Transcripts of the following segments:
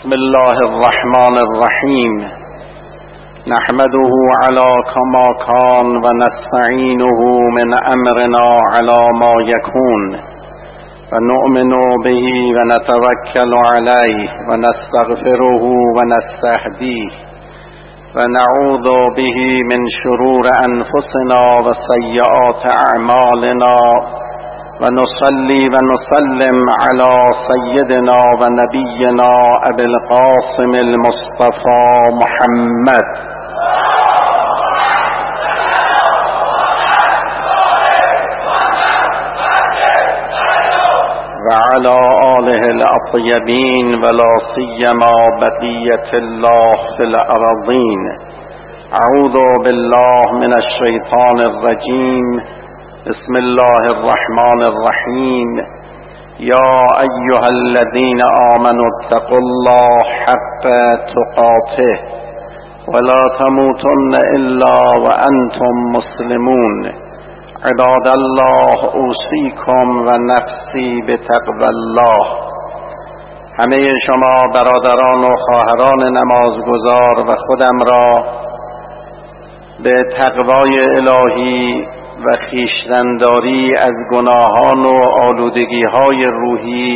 بسم الله الرحمن الرحيم نحمده على كما كان ونستعينه من أمرنا على ما يكون ونؤمن به ونتوكل عليه ونستغفره ونستهديه ونعوذ به من شرور أنفسنا وسيئات أعمالنا ونصلي ونسلم على سيدنا ونبينا أبي القاسم المصطفى محمد. وعلى آله الأطيبين ولا سيما بقية الله في الأرضين أعوذ بالله من الشيطان الرجيم. بسم الله الرحمن الرحيم. يا أيها الذين آمنوا اتقوا الله حق تقاته ولا تموتن إلا وأنتم مسلمون. عباد الله أوصيكم ونفسي بتقوى الله. همه شما برادران و خواهران نمازگزار و خودم را به تقوای الهی و خیشتنداری از گناهان و آلودگی های روحی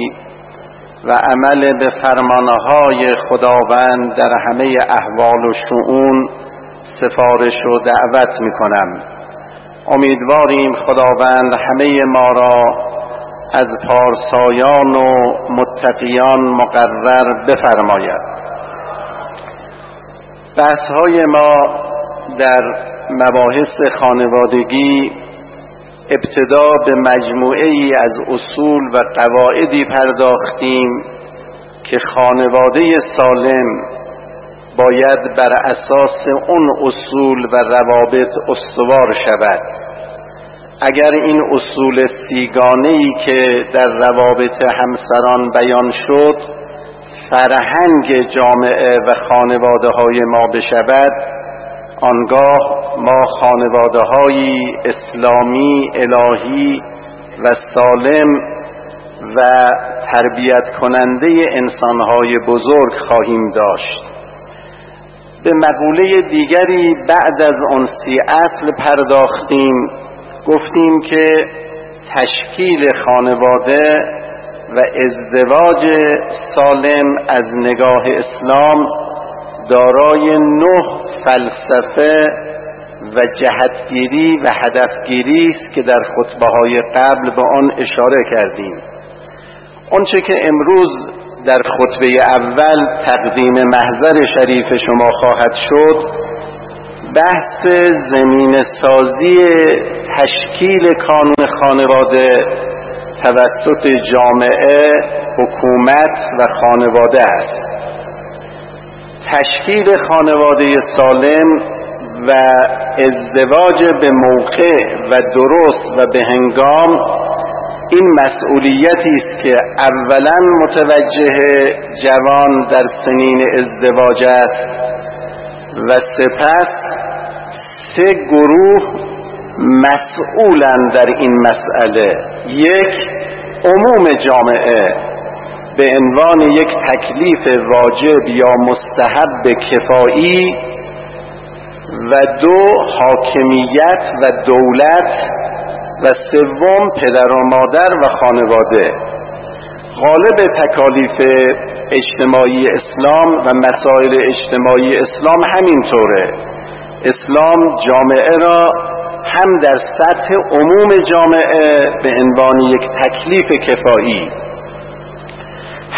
و عمل به فرمانهای خداوند در همه احوال و شعون سفارش و دعوت می کنم امیدواریم خداوند همه ما را از پارسایان و متقیان مقرر بفرماید. بحث های ما در مباحث خانوادگی ابتدا به مجموعه ای از اصول و قواعدی پرداختیم که خانواده سالم باید بر اساس اون اصول و روابط استوار شود. اگر این اصول سیگانه ای که در روابط همسران بیان شد فرهنگ جامعه و خانواده های ما بشود آنگاه ما خانواده های اسلامی الهی و سالم و تربیت کننده انسانهای بزرگ خواهیم داشت. به مقوله دیگری بعد از اون سی اصل پرداختیم گفتیم که تشکیل خانواده و ازدواج سالم از نگاه اسلام دارای نه فلسفه و جهتگیری و هدفگیری است که در خطبه های قبل به آن اشاره کردیم. آنچه که امروز در خطبه اول تقدیم محضر شریف شما خواهد شد بحث زمین سازی تشکیل کانون خانواده توسط جامعه حکومت و خانواده است. تشکیل خانواده سالم و ازدواج به موقع و درست و به هنگام این مسئولیتی است که اولا متوجه جوان در سنین ازدواج است و سپس سه گروه مسئولن در این مسئله. یک عموم جامعه. به عنوان یک تکلیف واجب یا مستحب کفایی و دو حاکمیت و دولت و سوم پدر و مادر و خانواده. غالب تکالیف اجتماعی اسلام و مسائل اجتماعی اسلام همینطوره. اسلام جامعه را هم در سطح عموم جامعه به عنوان یک تکلیف کفایی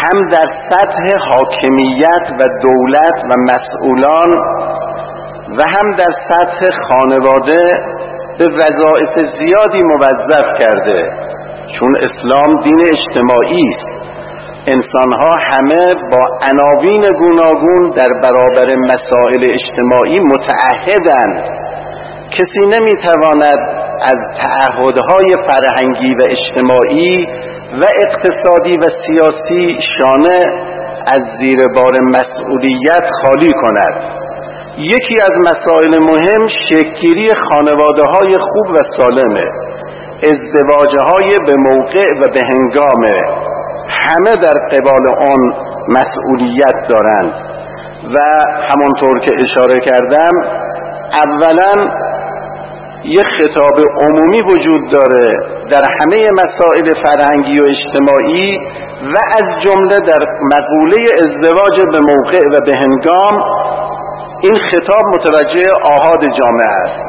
هم در سطح حاکمیت و دولت و مسئولان و هم در سطح خانواده به وظایف زیادی موظف کرده چون اسلام دین اجتماعی است. انسانها همه با عناوین گوناگون در برابر مسائل اجتماعی متعهدند. کسی نمی‌تواند از تعهدهای فرهنگی و اجتماعی و اقتصادی و سیاسی شانه از زیر بار مسئولیت خالی کند. یکی از مسائل مهم شکلگیری خانواده های خوب و سالمه. ازدواج های به موقع و به هنگامه. همه در قبال آن مسئولیت دارند. و همانطور که اشاره کردم اولا یک خطاب عمومی وجود داره در همه مسائل فرهنگی و اجتماعی و از جمله در مقوله ازدواج به موقع و به هنگام این خطاب متوجه آهاد جامعه است.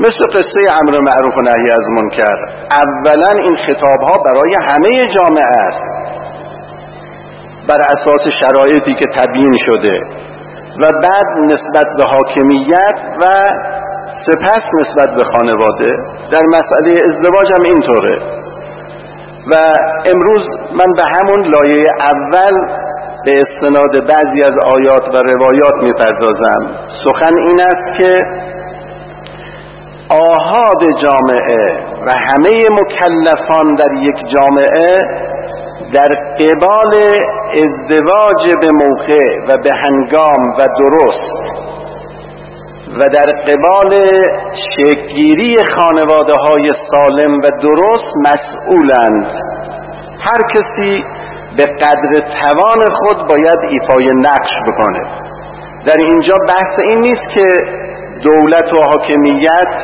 مثل قصه امر معروف و نهی از منکر اولا این خطاب ها برای همه جامعه است. بر اساس شرایطی که تبیین شده و بعد نسبت به حاکمیت و سپس نسبت به خانواده در مسئله ازدواج هم اینطوره. و امروز من به همون لایه اول به استناد بعضی از آیات و روایات می‌پردازم. سخن این است که آهاد جامعه و همه مکلفان در یک جامعه در قبال ازدواج به موقع و به هنگام و درست و در قبال شکگیری خانواده های سالم و درست مسئولند. هر کسی به قدر توان خود باید ایفای نقش بکنه. در اینجا بحث این نیست که دولت و حاکمیت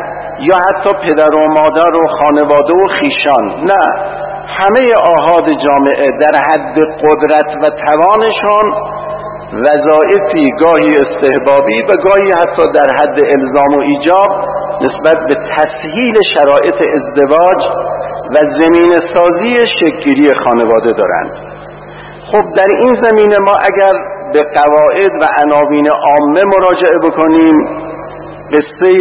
یا حتی پدر و مادر و خانواده و خیشان نه. همه آهاد جامعه در حد قدرت و توانشان وظایفی گاهی استحبابی و گاهی حتی در حد الزام و ایجاب نسبت به تسهیل شرایط ازدواج و زمین سازی شکگیری خانواده دارند. خب در این زمینه ما اگر به قواعد و عناوین عامه مراجعه بکنیم قصه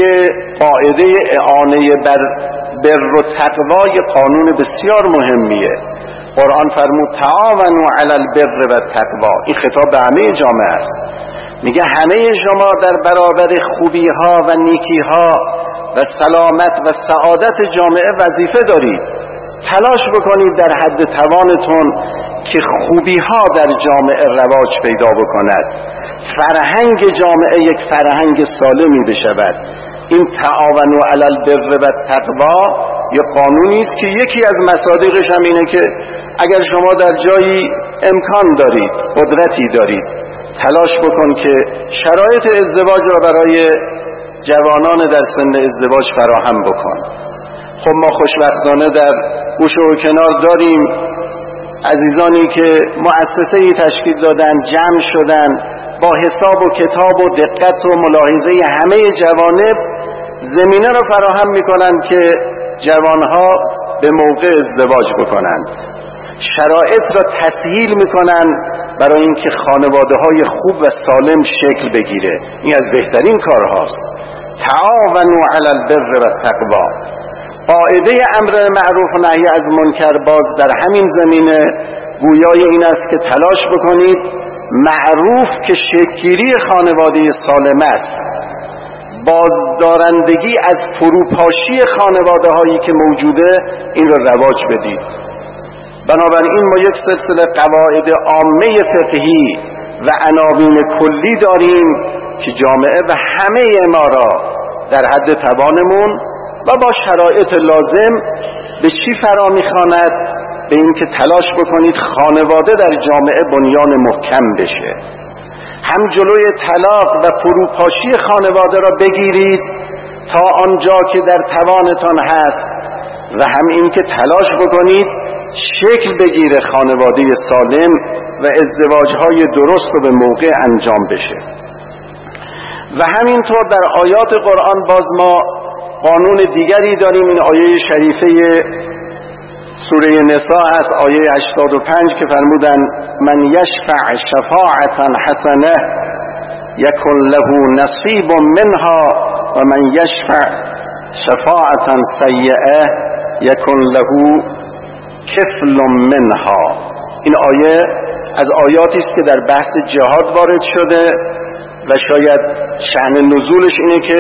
قاعده اعانه بر بر و تقوای قانون بسیار مهمیه. قرآن فرمود تعاونوا علی البر و تقوا این خطاب به همه جامعه است. میگه همه شما در برابر خوبی ها و نیکی ها و سلامت و سعادت جامعه وظیفه دارید. تلاش بکنید در حد توانتون که خوبی ها در جامعه رواج پیدا بکند. فرهنگ جامعه یک فرهنگ سالمی بشود. این تعاون و علل بر و تقوا یه قانونی است که یکی از مصادیقش هم اینه که اگر شما در جایی امکان دارید قدرتی دارید تلاش بکن که شرایط ازدواج را برای جوانان در سن ازدواج فراهم بکن. خب ما خوشبختانه در گوشه و کنار داریم عزیزانی که مؤسسه تشکیل دادن جمع شدن با حساب و کتاب و دقت و ملاحظه همه جوانب زمینه را فراهم می‌کنند که جوانها به موقع ازدواج بکنند شرایط را تسهیل می‌کنن برای اینکه خانواده های خوب و سالم شکل بگیره. این از بهترین کارهاست. تعاونوا علی البر و تقوا قاعده امر معروف و نهی از منکر باز در همین زمینه گویای این است که تلاش بکنید معروف که شکگیری خانواده سالم است. بازدارندگی از فروپاشی خانواده هایی که موجوده این را رواج بدید. بنابراین ما یک سلسله قواعد عامه فقهی و عناوین کلی داریم که جامعه و همه ما را در حد توانمون و با شرایط لازم به چی فرا می‌خواند؟ به اینکه تلاش بکنید خانواده در جامعه بنیان محکم بشه. هم جلوی طلاق و فروپاشی خانواده را بگیرید تا آنجا که در توانتان هست و هم اینکه تلاش بکنید شکل بگیره خانواده سالم و ازدواج های درست رو به موقع انجام بشه. و همینطور در آیات قرآن باز ما قانون دیگری داریم این آیه شریفه سوره نساء است آیه 85 که فرمودن من یشفع شفاعتا حسنه یکن له نصیب منها و من یشفع شفاعتا سیئه یکن له کفل منها. این آیه از آیاتی است که در بحث جهاد وارد شده و شاید شعن نزولش اینه که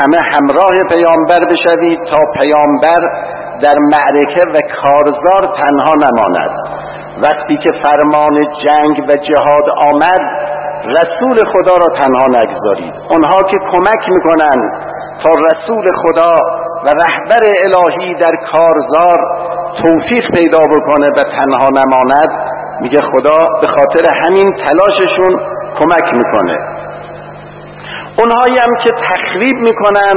همه همراه پیامبر بشوید تا پیامبر در معرکه و کارزار تنها نماند. وقتی که فرمان جنگ و جهاد آمد رسول خدا را تنها نگذارید. اونها که کمک می‌کنند تا رسول خدا و رهبر الهی در کارزار توفیق پیدا بکنه و تنها نماند میگه خدا به خاطر همین تلاششون کمک می‌کنه. اونهایی هم که تخریب می‌کنن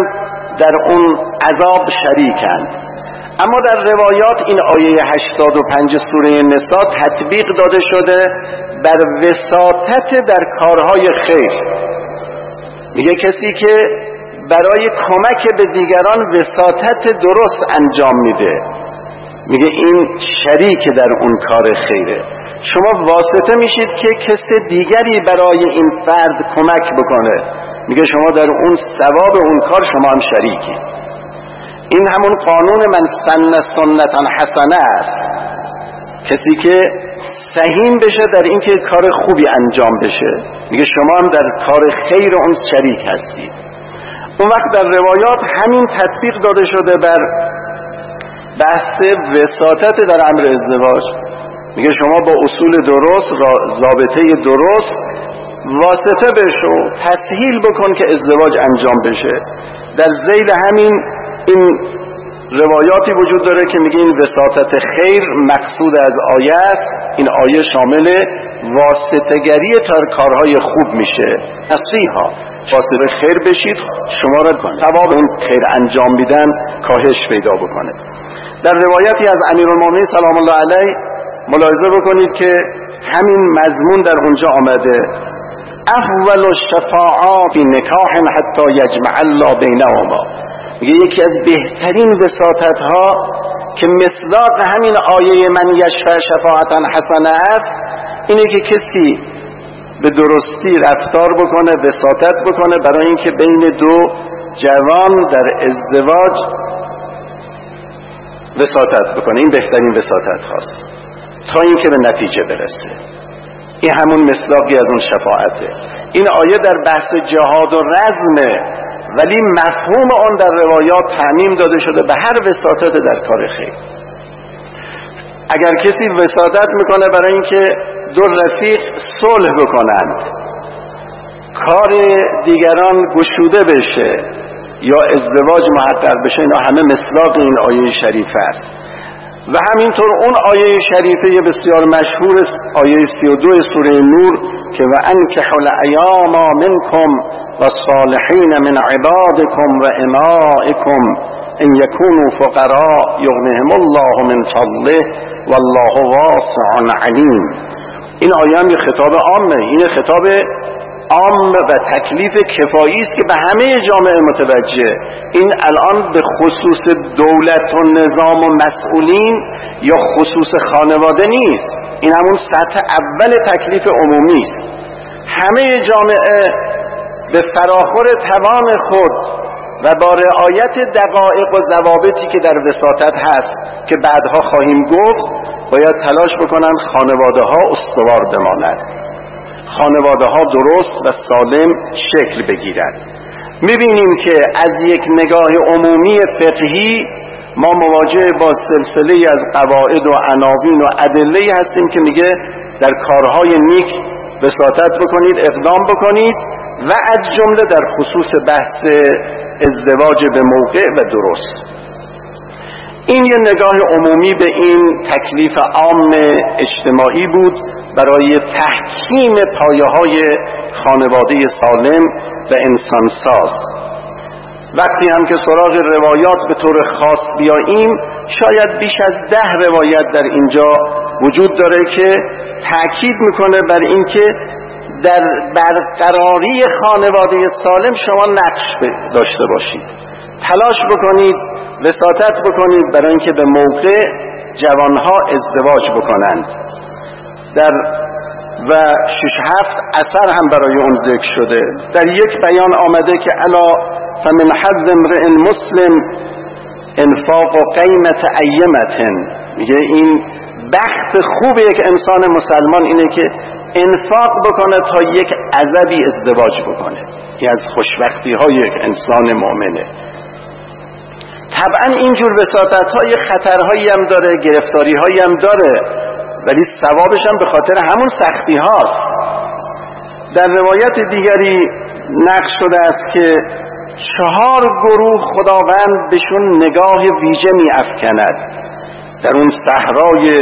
در اون عذاب شریکند. اما در روایات این آیه 85 سوره نسا تطبیق داده شده بر وساطت در کارهای خیر. میگه کسی که برای کمک به دیگران وساطت درست انجام میده میگه این شریک در اون کار خیره. شما واسطه میشید که کسی دیگری برای این فرد کمک بکنه. میگه شما در اون ثواب اون کار شما هم شریکی. این همون قانون من سن سنتا حسنه است. کسی که سهیم بشه در اینکه کار خوبی انجام بشه. میگه شما هم در کار خیر اون شریک هستید اون وقت در روایات همین تطبیق داده شده بر بحث وساطت در امر ازدواج. میگه شما با اصول درست ضابطه درست واسطه بشو تسهیل بکن که ازدواج انجام بشه. در زیل همین این روایاتی وجود داره که میگه این وساطت خیر مقصود از آیه است. این آیه شامل واسطگری تا کارهای خوب میشه. نصیحا. واسطه خیر بشید شما را ثواب اون خیر انجام میدن کاهش پیدا بکنه. در روایتی از امیرالمومنین سلام الله علیه ملاحظه بکنید که همین مضمون در اونجا آمده. اول الشفاعات فی نکاح حتی یجمع الله بینهما. میگه یکی از بهترین وساطت ها که مصداق همین آیه من یشفع شفاعتا حسنه است اینه که کسی به درستی رفتار بکنه وساطت بکنه برای اینکه بین دو جوان در ازدواج وساطت بکنه. این بهترین وساطت هاست. تا اینکه به نتیجه برسه. این همون مصداقی از اون شفاعته. این آیه در بحث جهاد و رزمه ولی مفهوم آن در روایات تعمیم داده شده به هر وساطت در کار خیر اگر کسی وساطت می‌کنه برای اینکه دو رفیق صلح بکنند کار دیگران گشوده بشه یا ازدواج محقق بشه اینا همه مصداق این آیه شریفه است. و همینطور اون آیه شریفه بسیار مشهور آیه 32 سوره نور که و انکح الایام منکم و صالحین من عبادکم و امائکم ان یکونوا فقراء یغنهم الله من فضله والله واسع علیم. این آیه هم یه خطاب عامه. این خطاب عام و تکلیف کفایی است که به همه جامعه متوجه. این الان به خصوص دولت و نظام و مسئولین یا خصوص خانواده نیست. این همون سطح اول تکلیف عمومی است. همه جامعه به فراخور توان خود و با رعایت دقایق و ضوابطی که در وساطت هست که بعدها خواهیم گفت باید تلاش بکنن خانواده ها استوار بمانند خانواده ها درست و سالم شکل بگیرد می‌بینیم که از یک نگاه عمومی فقهی ما مواجه با سلسله از قواعد و عناوین و ادله هستیم که میگه در کارهای نیک وساطت بکنید اقدام بکنید و از جمله در خصوص بحث ازدواج به موقع و درست. این یه نگاه عمومی به این تکلیف عام اجتماعی بود برای تحکیم پایه های خانواده سالم و انسانساز. وقتی هم که سراغ روایات به طور خاص بیاییم شاید بیش از ده روایت در اینجا وجود داره که تاکید می‌کنه بر اینکه در برقراری خانواده سالم شما نقش داشته باشید. تلاش بکنید وساطت بکنید برای اینکه به موقع جوانها ازدواج بکنند. در و شش هفت اثر هم برای اون ذکر شده. در یک بیان آمده که الا فمن حد امرئ مسلم انفاق و قیمت ایمتن. میگه این بخت خوب یک انسان مسلمان اینه که انفاق بکنه تا یک عذبی ازدواج بکنه. این از خوشبختی های یک انسان مؤمنه. طبعا اینجور وساطت های خطرهایی هم داره گرفتاری هایی هم داره ولی ثوابش هم به خاطر همون سختی هاست. در روایت دیگری نقش شده است که چهار گروه خداوند بهشون نگاه ویژه می افکند در اون صحرای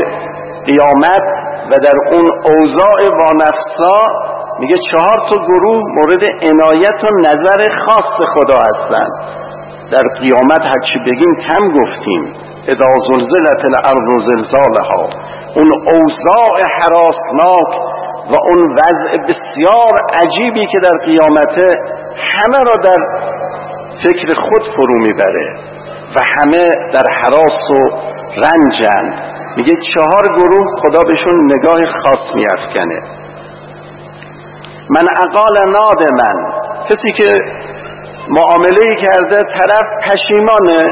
قیامت و در اون اوضاع وانفسا میگه چهار تا گروه مورد عنایت و نظر خاص خدا هستند. در قیامت هرچی بگیم کم گفتیم. اذا زلزلت الارض زلزالها. اون اوضاع حراسناک و اون وضع بسیار عجیبی که در قیامته همه را در فکر خود فرو می‌بره و همه در حراس و رنجند میگه چهار گروه خدا بهشون نگاه خاص میافکنه. من اقال نادمن کسی که معامله کرده طرف پشیمانه.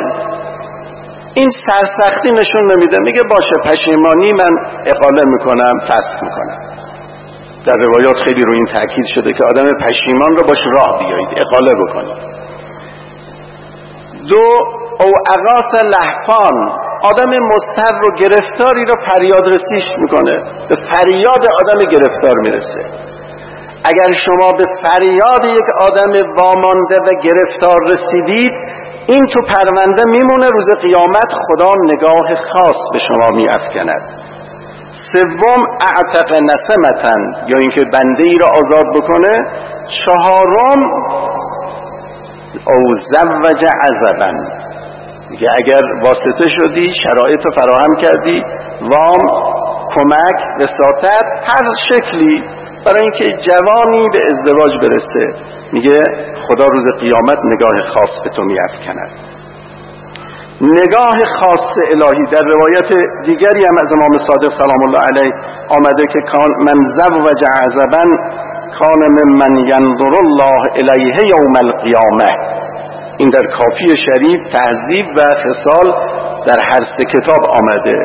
این سرسختی نشون نمیده. میگه باشه پشیمانی من اقاله می‌کنم فسخ می‌کنم. در روایات خیلی روی این تاکید شده که آدم پشیمان رو باش راه بیایید اقاله بکنید. دو او اقاس لحفان. آدم مستر رو گرفتاری رو فریاد رسیش می‌کنه. به فریاد آدم گرفتار می‌رسه. اگر شما به فریاد یک آدم وامانده و گرفتار رسیدید این تو پرونده میمونه روز قیامت خدا نگاه خاص به شما میافکند. سوم اعتق نسمتن یا اینکه بنده ای را آزاد بکنه. چهارم او زوج عذبن میگه اگر واسطه شدی شرایط فراهم کردی وام کمک وساطت هر شکلی برای اینکه جوانی به ازدواج برسه. میگه خدا روز قیامت نگاه خاص به تو میافکند. نگاه خاص الهی در روایت دیگری هم از امام صادق سلام الله علیه آمده که کان من زوج عذبا کان من ینظر الله الیه یوم القیامه. این در کافی شریف تهذیب و خصال در هر سه کتاب آمده.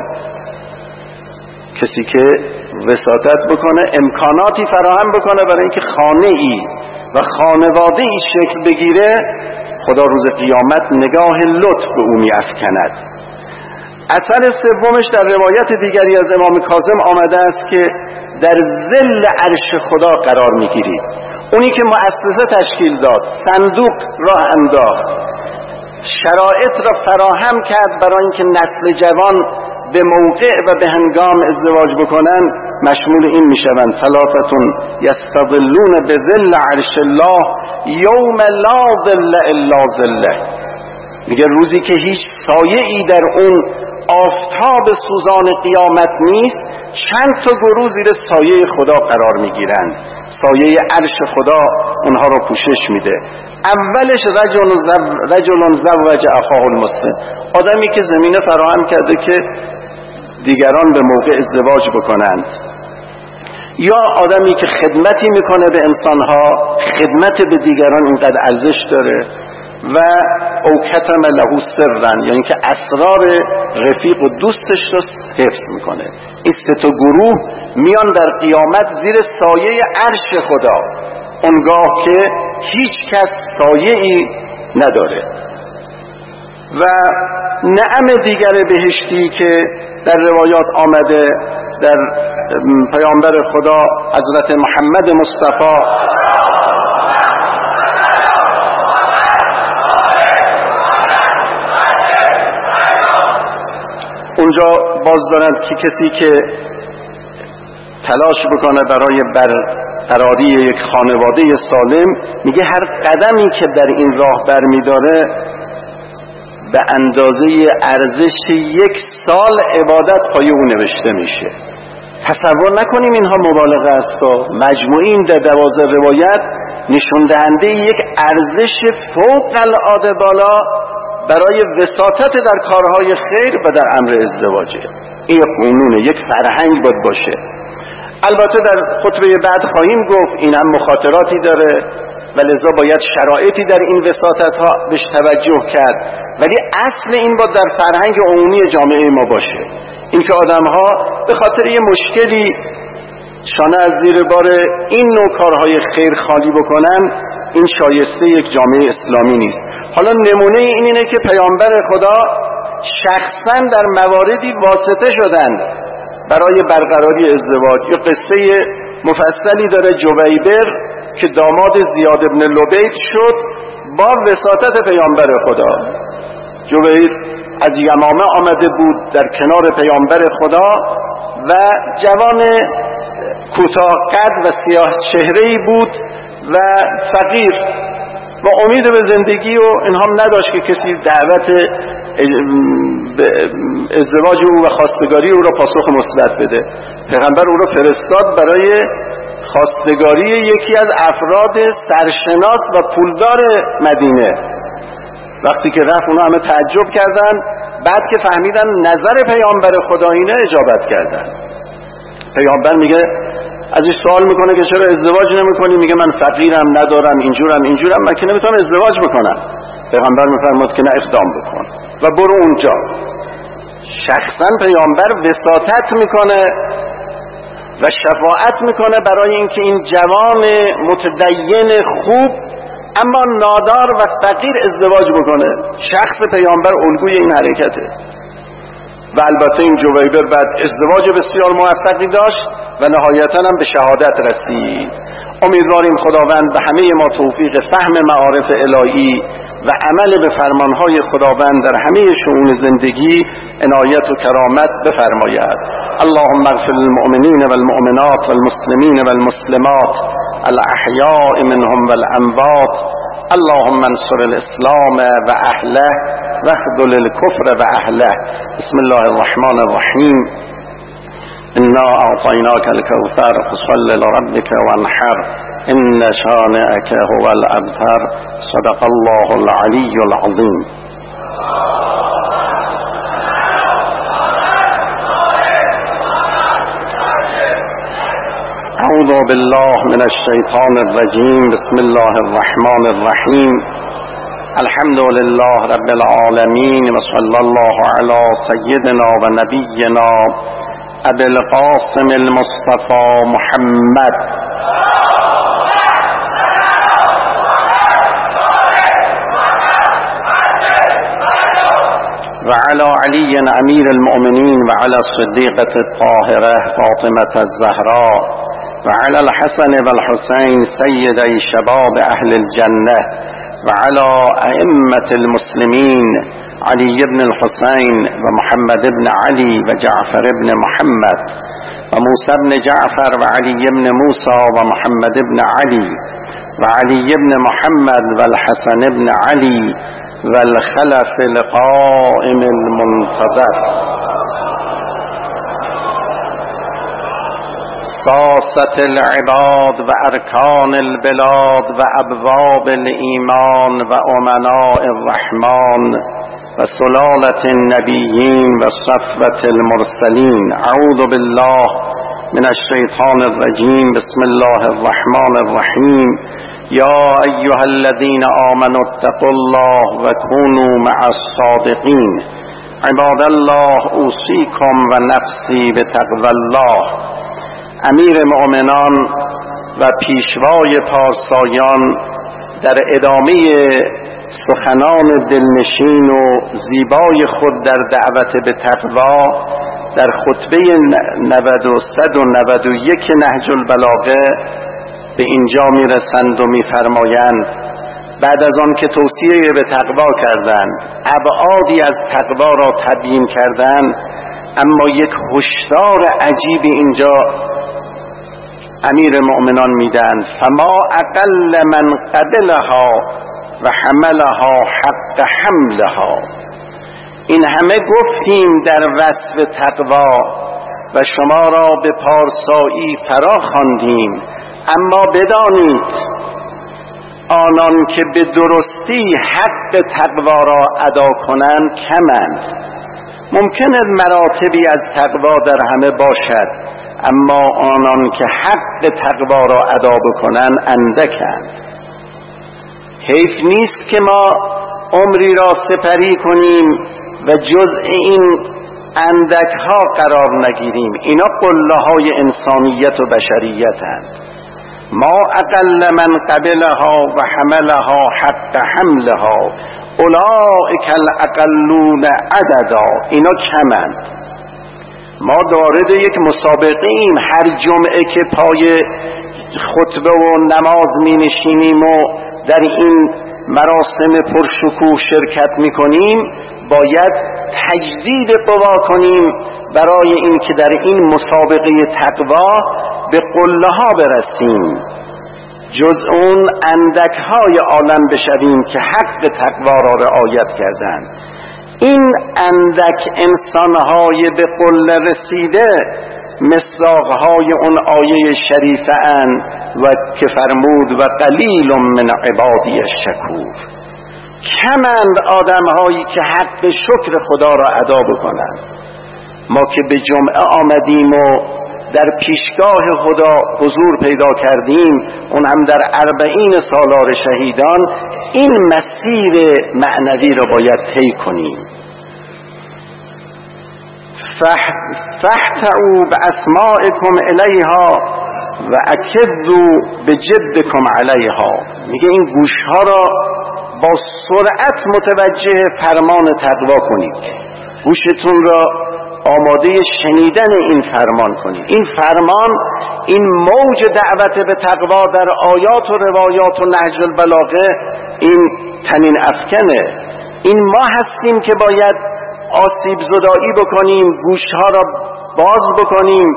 کسی که وساطت بکنه امکاناتی فراهم بکنه برای اینکه خانه ای و خانواده ای شکل بگیره خدا روز قیامت نگاه لطف به او میافکند. اثر سومش در روایت دیگری از امام کاظم آمده است که در زل عرش خدا قرار می‌گیرید. اونی که مؤسسه تشکیل داد صندوق را انداخت. شرایط را فراهم کرد برای اینکه نسل جوان به موقع و به هنگام ازدواج بکنن مشمول این می‌شوند. ثلاثتون یستظلون به ذل عرش الله یوم لا ظل الا ظله. میگه روزی که هیچ سایه ای در اون آفتاب سوزان قیامت نیست چند تا گروه زیر سایه خدا قرار می‌گیرند. سایه عرش خدا اونها رو پوشش میده. اولش رجل زو رجل زوج اخاه المسلم. آدمی که زمینه فراهم کرده که دیگران به موقع ازدواج بکنند. یا آدمی که خدمتی می‌کنه به انسانها خدمت به دیگران اینقدر ارزش داره. و او کتم له سرن یعنی که اسرار رفیق و دوستش رو حفظ می‌کنه. این سه گروه میان در قیامت زیر سایه عرش خدا. اونگاه که هیچ کس سایه ای نداره. و نعم دیگر بهشتی که در روایات آمده در پیامبر خدا حضرت محمد مصطفی اونجا باز دارند که کسی که تلاش بکنه برای برقراری یک خانواده سالم میگه هر قدمی که در این راه برمیداره به اندازه ارزش یک سال عبادت پای او نوشته میشه. تصور نکنیم اینها مبالغه است و مجموعی این در دوازه روایت نشون دهنده یک ارزش فوق العاده بالا برای وساطت در کارهای خیر و در امر ازدواجه. این یک قانونه یک فرهنگ باید باشه. البته در خطبه بعد خواهیم گفت این هم مخاطراتی داره و لذا باید شرایطی در این وساطت ها بهش توجه کرد. ولی اصل این باید در فرهنگ عمومی جامعه ما باشه. اینکه آدم ها به خاطر یه مشکلی شانه از زیر بار این نوع کارهای خیر خالی بکنن این شایسته یک جامعه اسلامی نیست. حالا نمونه این اینه که پیامبر خدا شخصا در مواردی واسطه شدند برای برقراری ازدواج. یه قصه مفصلی داره جویبر که داماد زیاد ابن لبید شد با وساطت پیامبر خدا. جویر از یمامه آمده بود در کنار پیامبر خدا و جوان کوتاه قد و سیاه چهره بود. و فقیر با امید به زندگی و اینها نداشت که کسی دعوت ازدواج او و خواستگاری او را پاسخ مثبت بده. پیغمبر او را فرستاد برای خواستگاری یکی از افراد سرشناس و پولدار مدینه. وقتی که رفت اونا همه تعجب کردن بعد که فهمیدن نظر پیامبر خدا اینه اجابت کردن. پیامبر میگه از این سوال می‌کنه که چرا ازدواج نمی‌کنی؟ میگه من فقیرم ندارم اینجورم اینجورم. من که نمی‌تونم ازدواج بکنم. پیغمبر میفرمود که نه اقدام بکن و برو اونجا. شخصا پیامبر وساطت می‌کنه و شفاعت می‌کنه برای اینکه این جوان متدین خوب اما نادار و فقیر ازدواج بکنه. شخص پیامبر الگوی این حرکته. و البته این جویبر بعد ازدواج بسیار موفقی داشت. و نهایتا هم به شهادت رسید. امیدواریم خداوند به همه ما توفیق فهم معارف الهی و عمل به فرمانهای خداوند در همه شعون زندگی عنایت و کرامت بفرماید. اللهم اغفر للمؤمنین والمؤمنات والمسلمین والمسلمات الاحیاء منهم والاموات اللهم انصر الاسلام و اهله واخذل الكفر و اهله. بسم الله الرحمن الرحیم. إنا اعطیناک الكوثر فصل لربك وانحر إن شانئك هو الأبتر. صدق الله العلی العظیم أعوذ بالله من الشيطان الرجيم. بسم الله الرحمن الرحيم. الحمد لله رب العالمين وصلى الله على سيدنا ونبينا أبي القاسم المصطفى محمد. وعلى علي أمير المؤمنين وعلى الصديقة الطاهرة فاطمة الزهراء وعلى الحسن والحسين سيدي شباب أهل الجنة وعلى أئمة المسلمين علي بن الحسين ومحمد بن علي وجعفر بن محمد وموسى بن جعفر وعلي بن موسى ومحمد بن علي وعلي بن محمد والحسن بن علي والخلف القائم المنتظر. ساسة العباد وأركان البلاد وأبواب الإيمان وأمناء الرحمن. وسلالة النبيين وصفوة المرسلين أعوذ بالله من الشيطان الرجيم بسم الله الرحمن الرحيم يا أيها الذين آمنوا اتقوا الله وكونوا مع الصادقين عباد الله أوصيكم ونفسي بتقوى الله. امیر مؤمنان و پیشوای پارسایان در ادامه سخنان دلنشین و زیبای خود در دعوت به تقوا در خطبه 991 نهج البلاغه به اینجا می‌رسند و میفرمایند. بعد از آن که توصیه به تقوا کردند ابعادی از تقوا را تبیین کردند اما یک هشدار عجیب اینجا امیر مؤمنان میدن فما اقل من قبلها و حملها حق حملها. این همه گفتیم در وصف تقوا و شما را به پارسایی فرا خواندیم. اما بدانید آنان که به درستی حق تقوا را ادا کنند کمند. ممکن مراتبی از تقوا در همه باشد اما آنان که حق تقوا را ادا بکنند اندکند. حیف نیست که ما عمری را سپری کنیم و جزء این اندک ها قرار نگیریم. اینا قله های انسانیت و بشریت هند. ما اقل من قبلها و حملها حق حملها اولئک الاقلون عددا. اینا کمند. ما دارد یک مسابقه ایم هر جمعه که پای خطبه و نماز می نشینیم و در این مراسم پرشکوه شرکت می کنیم باید تجدید قوا کنیم برای اینکه در این مسابقه تقوا به قله ها برسیم. جز اون اندک های عالم بشویم که حق تقوا را رعایت کردند این اندک انسانهای به قله رسیده های اون آیه شریفه ان و که فرمود و قلیل من عبادی شکور کمند آدمهایی که حق شکر خدا را ادا بکنند. ما که به جمعه آمدیم و در پیشگاه خدا حضور پیدا کردیم اون هم در اربعین سالار شهیدان این مسیر معنوی را باید طی کنیم. فاحتعوا باسمائكم الیها و اکذو به جدکم علیها میگه این گوشها را با سرعت متوجه فرمان تقوا کنید. گوشتون را آماده شنیدن این فرمان کنید. این فرمان این موج دعوت به تقوا در آیات و روایات و نهج البلاغه این تنین افکنه. این ما هستیم که باید آسیب زدایی بکنیم گوشها را باز بکنیم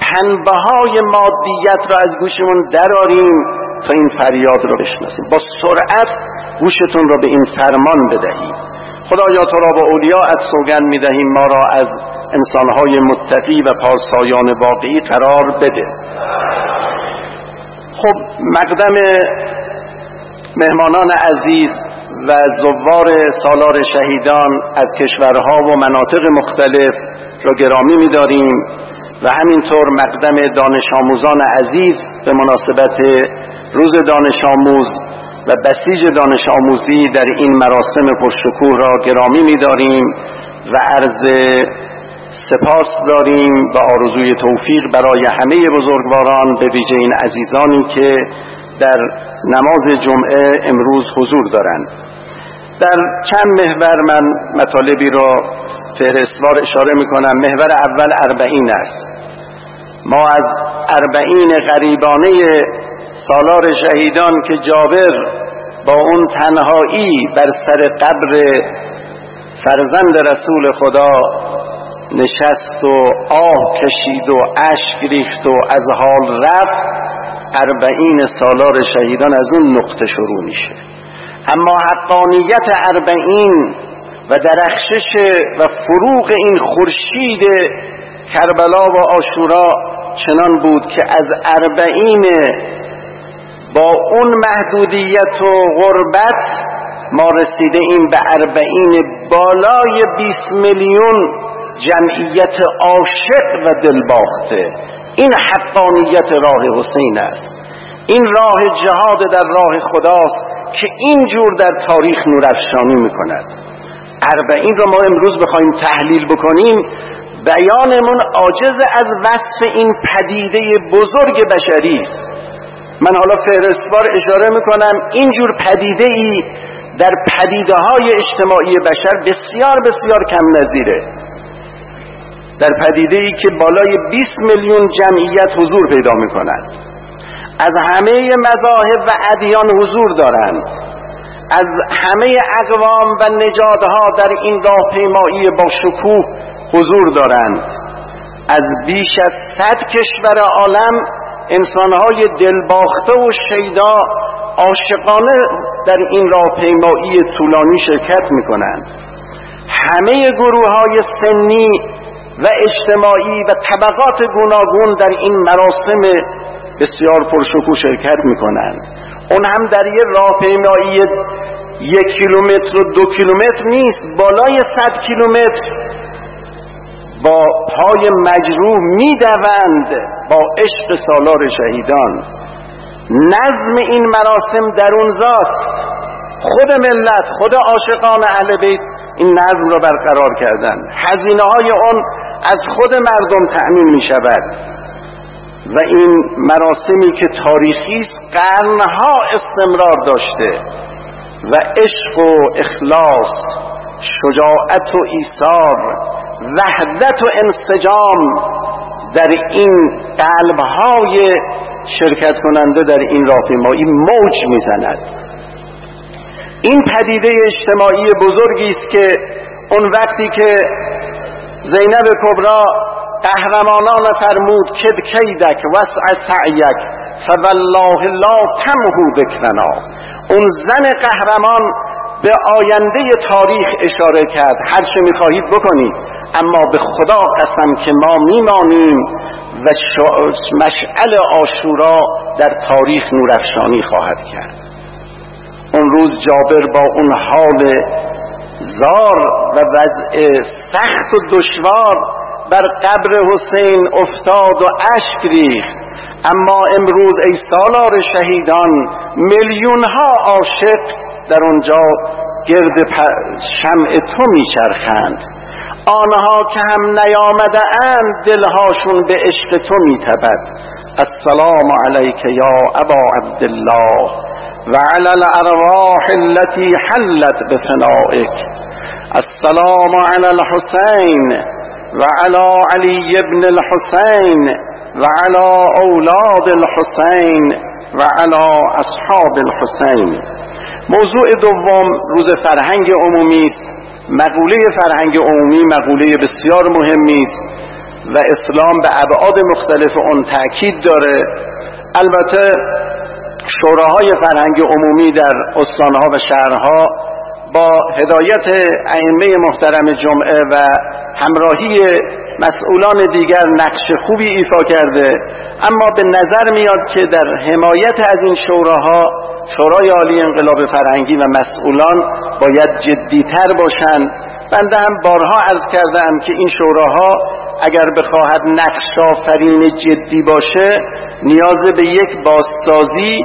پنبه های مادیت را از گوشمون دراریم تا این فریاد را بشناسیم. با سرعت گوشتون را به این فرمان بدهیم. خدایا تو را با اولیاءت سوگن می‌دهیم ما را از انسانهای متقی و پاسپایان واقعی قرار بده. خب مقدم مهمانان عزیز و زوار سالار شهیدان از کشورها و مناطق مختلف را گرامی می‌داریم و همینطور مقدم دانش آموزان عزیز به مناسبت روز دانش آموز و بسیج دانش آموزی در این مراسم پرشکوه را گرامی می‌داریم و عرض سپاس داریم و آرزوی توفیق برای همه بزرگواران به ویژه این عزیزانی که در نماز جمعه امروز حضور دارند. در چند محور من مطالبی را فهرستوار اشاره می‌کنم. محور اول اربعین است. ما از اربعین غریبانه سالار شهیدان که جابر با اون تنهایی بر سر قبر فرزند رسول خدا نشست و آه کشید و اشک ریخت و از حال رفت اربعین سالار شهیدان از اون نقطه شروع میشه. اما حقانیت اربعین و درخشش و فروغ این خورشید کربلا و آشورا چنان بود که از اربعین با اون محدودیت و غربت ما رسیده این به اربعین بالای 20 میلیون جمعیت عاشق و دلباخته. این حقانیت راه حسین است. این راه جهاد در راه خداست. که اینجور در تاریخ نورافشانی می‌کند. اربعین را ما امروز بخوایم تحلیل بکنیم. بیانمون عاجز از وصف این پدیده بزرگ بشری است. من حالا فهرستوار اشاره می‌کنم اینجور پدیده ای در پدیده های اجتماعی بشر بسیار بسیار کم نظیره. در پدیده ای که بالای 20 میلیون جمعیت حضور پیدا می‌کنند از همه مذاهب و ادیان حضور دارند. از همه اقوام و نژادها در این راه پیمایی با شکوه حضور دارند. از بیش از صد کشور عالم انسانهای دلباخته و شیدا عاشقانه در این راه پیمایی طولانی شرکت می کنند همه گروه های سنی و اجتماعی و طبقات گوناگون در این مراسم بسیار پرشکو شرکت می‌کنن. اون هم در یه راهپیمایی یک کیلومتر و دو کیلومتر نیست بالای صد کیلومتر. با پای مجروح می‌دوند با عشق سالار شهیدان. نظم این مراسم در اون زاست خود ملت خود عاشقان اهل بیت این نظم را برقرار کردن. هزینه های اون از خود مردم تأمین می شود و این مراسمی که تاریخی است قرنها استمرار داشته و عشق و اخلاص شجاعت و ایثار وحدت و انسجام در این قلبهای شرکت کننده در این راهپیمایی موج می‌زند. این پدیده اجتماعی بزرگی است که اون وقتی که زینب کبرا قهرمانان فرمود کد کیدک وسع سعیک فوالله لا تمهو بکرنا اون زن قهرمان به آینده تاریخ اشاره کرد هر چه می‌خواهید بکنید اما به خدا قسم که ما میمانیم و مشعل آشورا در تاریخ نورافشانی خواهد کرد. اون روز جابر با اون حال زار و وضع سخت و دشوار بر قبر حسین افتاد و اشک ریخت. اما امروز ای سالار شهیدان میلیون ها عاشق در اونجا گرد شمع تو میچرخند. آنها که هم نیامده اند دلهاشون به عشق تو میتبد السلام علیک یا ابا عبدالله و علی الارواح التي حلت بفنائک. السلام علی الحسین. و علی علی ابن الحسین و علی اولاد الحسین و علی اصحاب الحسین. موضوع دوم روز فرهنگ عمومی است. مقوله فرهنگ عمومی مقوله بسیار مهمی است و اسلام به ابعاد مختلف اون تاکید داره. البته شوراهای فرهنگ عمومی در استانها و شهرها با هدایت ائمه محترم جمعه و همراهی مسئولان دیگر نقش خوبی ایفا کرده. اما به نظر میاد که در حمایت از این شوراها شورای عالی انقلاب فرهنگی و مسئولان باید جدیتر باشند. بنده هم بارها عرض کردم که این شوراها اگر بخواهد نقش آفرین جدی باشه نیاز به یک بازسازی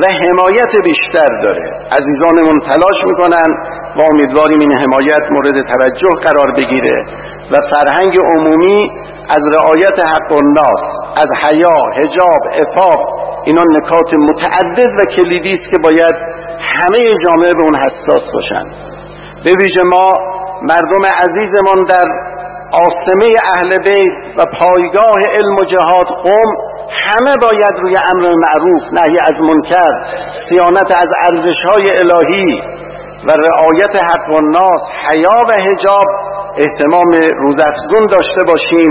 و حمایت بیشتر داره. عزیزانمون تلاش می‌کنن و امیدواریم این حمایت مورد توجه قرار بگیره و فرهنگ عمومی از رعایت حق الناس از حیا، هجاب، افاف اینا نکات متعدد و کلیدی است که باید همه جامعه به اون حساس باشن. به ویژه ما مردم عزیزمان در آسمه اهل بیت و پایگاه علم و جهاد قوم همه باید روی امر معروف نهی از منکر سیانت از ارزش های الهی و رعایت حق و ناس حیا و هجاب احتمام روزافزون داشته باشیم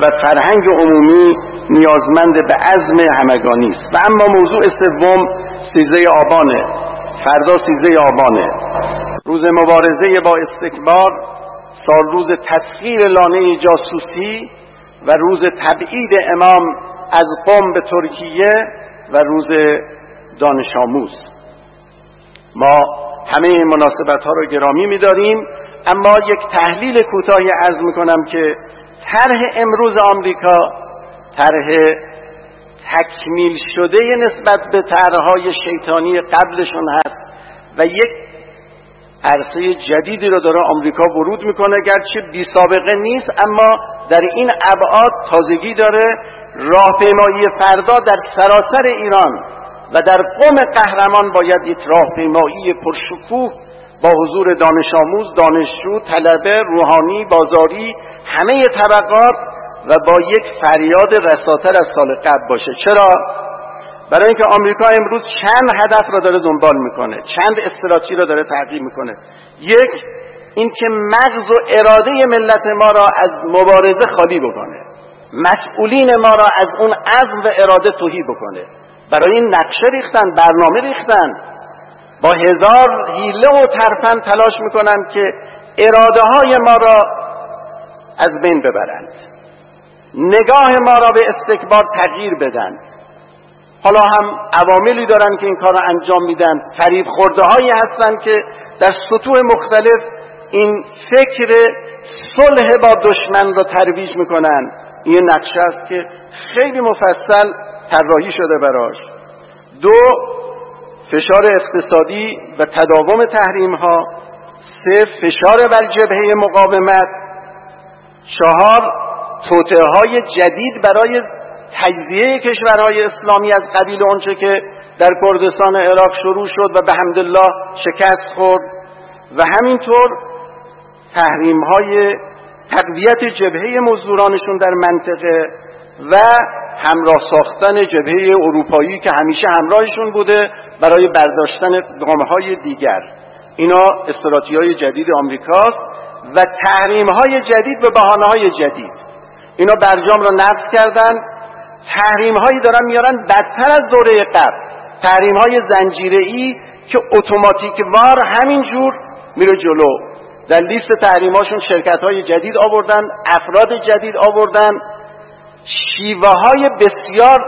و فرهنگ عمومی نیازمند به عزم همگانی است. و اما موضوع سوم سیزده آبانه. فردا سیزده آبانه. روز مبارزه با استکبار سال روز تسخیر لانه جاسوسی و روز تبعید امام از قوم به ترکیه و روز دانش آموز. ما همه این مناسبت ها رو گرامی میداریم اما یک تحلیل کوتاهی عرض می‌کنم که طرح امروز آمریکا طرح تکمیل شده نسبت به طرحهای شیطانی قبلشون هست و یک عرصه جدیدی رو داره آمریکا ورود می‌کنه گرچه بی سابقه نیست اما در این ابعاد تازگی داره راهپیمایی فردا در سراسر ایران و در قوم قهرمان باید یک راهپیمایی پرشکوه با حضور دانش آموز، دانشجو، طلبه، روحانی، بازاری همه طبقات و با یک فریاد رساتر از سال قبل باشه. چرا؟ برای اینکه آمریکا امروز چند هدف را داره دنبال می‌کنه چند استراتژی را داره تحقیق می‌کنه. یک اینکه مغز و اراده ملت ما را از مبارزه خالی بکنه مسئولین ما را از اون عزم و اراده توهی بکنه. برای این نقشه ریختن برنامه ریختن. با هزار حیله و ترفن تلاش می‌کنن که اراده های ما را از بین ببرند. نگاه ما را به استکبار تغییر بدن. حالا هم عواملی دارن که این کار را انجام میدن. فریب خورده هایی هستن که در سطوح مختلف این فکر صلح با دشمن را ترویج می‌کنن. این نقشه است که خیلی مفصل طراحی شده براش. دو فشار اقتصادی و تداوم تحریم ها سه فشار بر جبهه مقاومت. چهار توطعه های جدید برای تجزیه کشورهای اسلامی از قبیل آنچه که در کردستان عراق شروع شد و به حمدالله شکست خورد. و همینطور تحریم های تقویت جبهه مزدورانشون در منطقه و همراه ساختن جبهه اروپایی که همیشه همراهشون بوده برای برداشتن گامه های دیگر. اینا استراتژی های جدید آمریکاست و تحریم های جدید به بحانه های جدید. اینا برجام را نقض کردن. تحریم هایی دارن میارن بدتر از دوره قبل. تحریم های زنجیره ای که اتوماتیک وار همینجور میره جلو. در لیست تحریماشون شرکت های جدید آوردن افراد جدید آوردن. شیوه های بسیار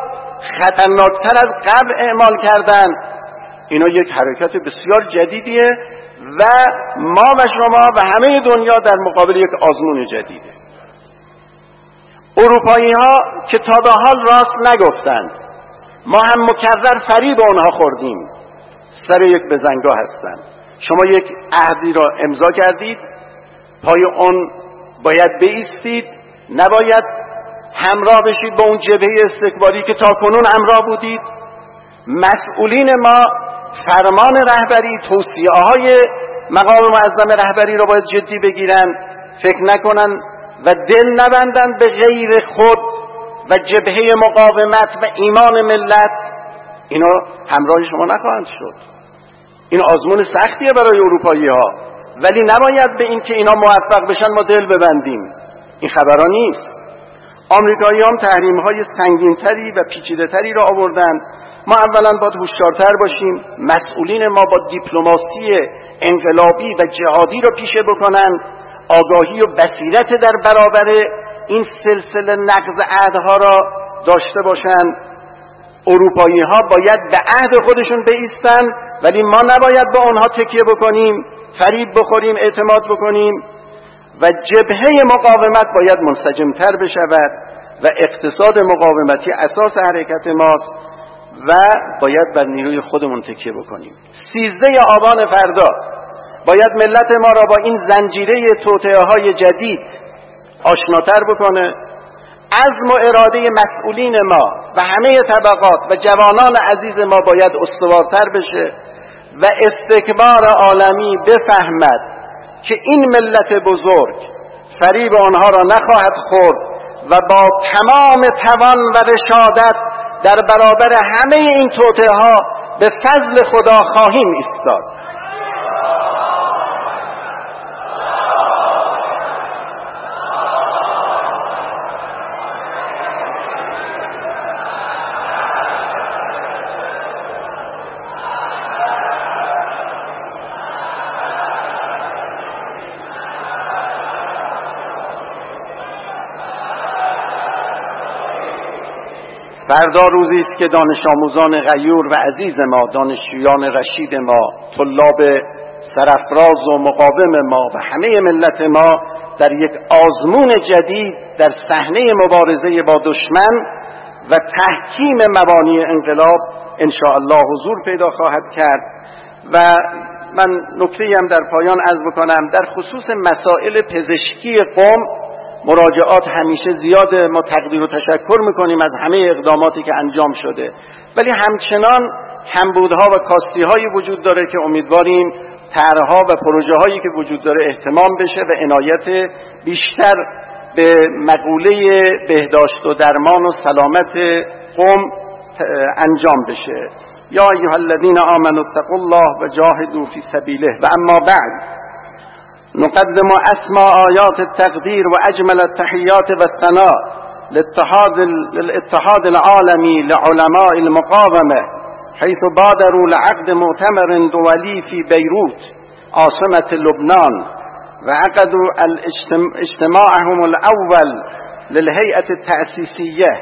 خطرناکتر از قبل اعمال کردن. اینا یک حرکت بسیار جدیدیه و ما و شما و همه دنیا در مقابل یک آزمون جدیده. اروپایی ها که تا به حال راست نگفتند ما هم مکرر فریب آنها خوردیم. سر یک بزنگاه هستند شما یک عهدی را امضا کردید پای اون باید بیستید نباید همراه بشید با اون جبهه استکباری که تا کنون همراه بودید. مسئولین ما فرمان رهبری توصیه های مقام معظم رهبری را باید جدی بگیرن فکر نکنن و دل نبندن به غیر خود و جبهه مقاومت و ایمان ملت. اینا همراه شما نخواهند شد. این آزمون سختیه برای اروپایی ها ولی نباید به این که اینا موفق بشن ما دل ببندیم. این خبرها نیست. آمریکایی هم تحریم های سنگین تری و پیچیده تری را آوردن. ما اولا باید هوشیارتر باشیم. مسئولین ما با دیپلماسی انقلابی و جهادی را پیشه بکنن. آگاهی و بصیرت در برابر این سلسله نقض عهدها را داشته باشند اروپایی ها باید به عهد خودشون بیستن ولی ما نباید به آنها تکیه بکنیم فریب بخوریم اعتماد بکنیم و جبهه مقاومت باید منسجمتر بشود و اقتصاد مقاومتی اساس حرکت ماست و باید بر نیروی خودمون تکیه بکنیم. سیزده آبان فردا باید ملت ما را با این زنجیره توطعه های جدید آشناتر بکنه. عزم و اراده مسئولین ما و همه طبقات و جوانان عزیز ما باید استوارتر بشه و استکبار عالمی بفهمد که این ملت بزرگ فریب آنها را نخواهد خورد و با تمام توان و رشادت در برابر همه این توطعه ها به فضل خدا خواهیم ایستاد. فردا روزی است که دانش آموزان غیور و عزیز ما دانشجویان رشید ما طلاب سرفراز و مقاوم ما و همه ملت ما در یک آزمون جدید در صحنه مبارزه با دشمن و تحکیم مبانی انقلاب ان الله حضور پیدا خواهد کرد. و من نکته هم در پایان عرض بکنم در خصوص مسائل پزشکی قوم مراجعات همیشه زیاد ما تقدیر و تشکر می‌کنیم از همه اقداماتی که انجام شده. ولی همچنان کمبودها و کاستیهایی وجود داره که امیدواریم طرحها و پروژه هایی که وجود داره احتمام بشه و عنایت بیشتر به مقوله بهداشت و درمان و سلامت قوم انجام بشه. یا ایها الذین آمنوا اتقوا الله و جاهدوا فی سبیله. و اما بعد نقدم أسمى آيات التقدير وأجمل التحيات والثناء للاتحاد, العالمي لعلماء المقاومة حيث بادروا لعقد مؤتمر دولي في بيروت عاصمة لبنان وعقدوا اجتماعهم الأول للهيئة التأسيسية.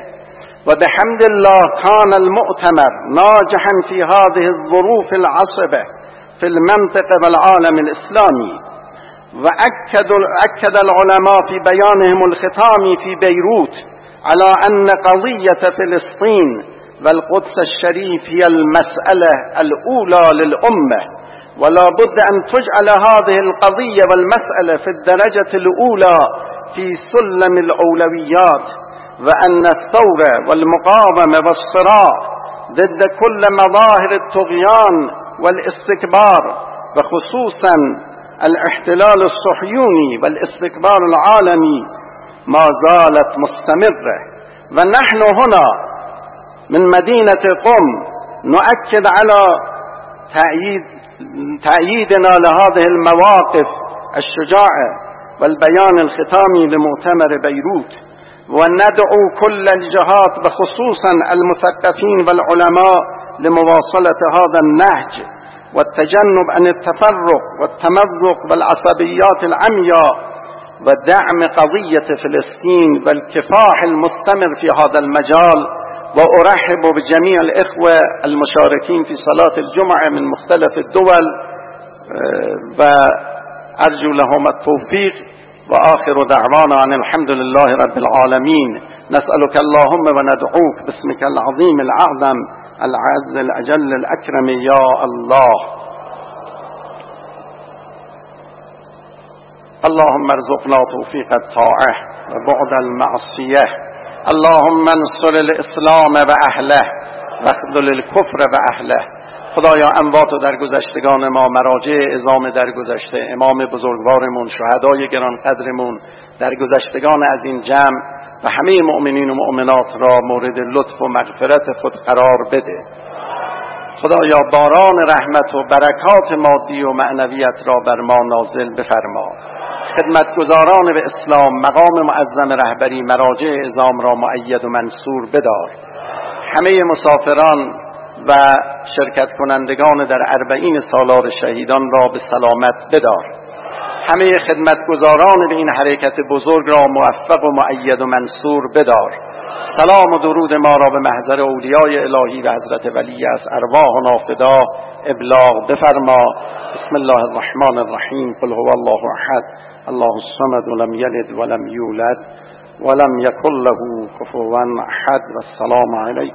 وبحمد الله كان المؤتمر ناجحا في هذه الظروف العصبة في المنطقة والعالم الإسلامي. وأكد أكد العلماء في بيانهم الختامي في بيروت على أن قضية فلسطين والقدس الشريف هي المسألة الأولى للأمة ولا بد أن تجعل هذه القضية والمسألة في الدرجة الأولى في سلم الأولويات وأن الثورة والمقاومة والصراع ضد كل مظاهر الطغيان والاستكبار وخصوصا الاحتلال الصهيوني والاستكبار العالمي ما زالت مستمرة. ونحن هنا من مدينة قم نؤكد على تأييد تأييدنا لهذه المواقف الشجاعة والبيان الختامي لمؤتمر بيروت. وندعو كل الجهات وخصوصا المثقفين والعلماء لمواصلة هذا النهج. والتجنب عن التفرق والتمزق والعصبيات العمياء ودعم قضية فلسطين والكفاح المستمر في هذا المجال. وأرحب بجميع الإخوة المشاركين في صلاة الجمعة من مختلف الدول وأرجو لهم التوفيق. وآخر دعوانا عن الحمد لله رب العالمين. نسألك اللهم وندعوك باسمك العظيم الأعظم العز الأجل الأكرم يا الله. اللهم ارزقنا توفيق الطاعة وبعد المعصية. اللهم انصر الاسلام و اهله الكفر و اهله خدایا اموات و درگذشتگان ما مراجع ازام درگذشته امام بزرگوارمون شهدای گرانقدرمون درگذشتگان از این جمع و همه مؤمنین و مؤمنات را مورد لطف و مغفرت خود قرار بده. خدایا باران رحمت و برکات مادی و معنویت را بر ما نازل بفرما. خدمتگزاران به اسلام مقام معظم رهبری مراجع ازام را معید و منصور بدار. همه مسافران و شرکت کنندگان در اربعین سالار شهیدان را به سلامت بدار. همه خدمتگزاران به این حرکت بزرگ را موفق و معید و منصور بدار. سلام و درود ما را به محضر اولیای الهی و حضرت ولی از ارواح و نافدا. ابلاغ بفرما. بسم الله الرحمن الرحیم. قل هو الله احد. الله الصمد ولم یلد ولم یولد ولم یکن له کفوا احد. والسلام علیکم.